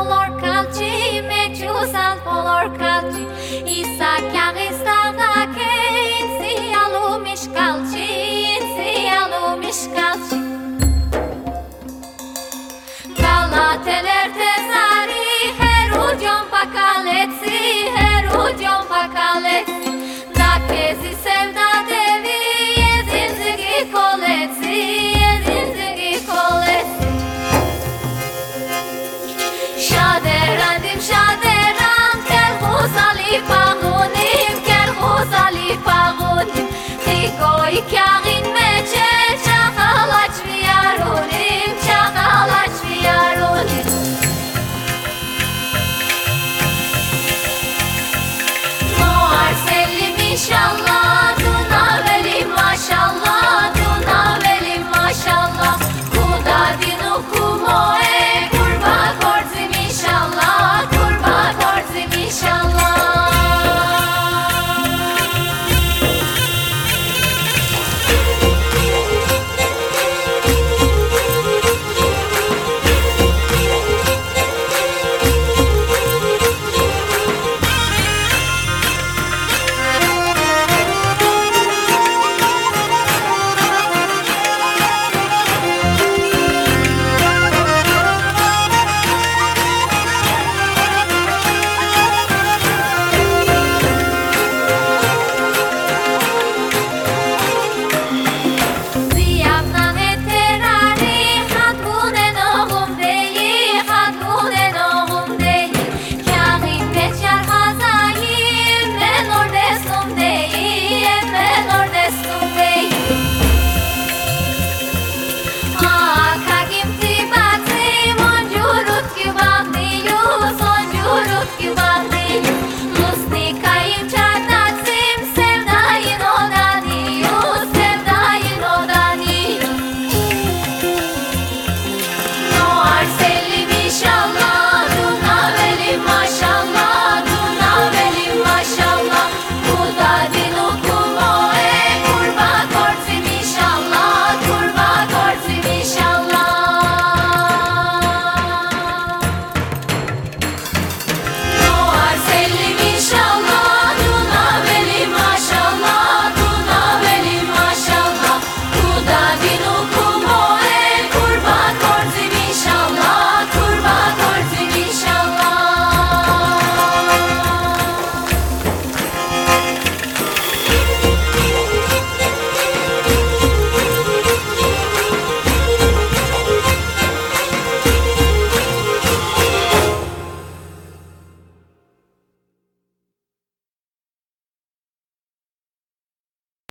polar country, Metus and polar country, Isa Karistava Kain, Sialu Mishkalchi, Sialu Mishkalchi. Galatele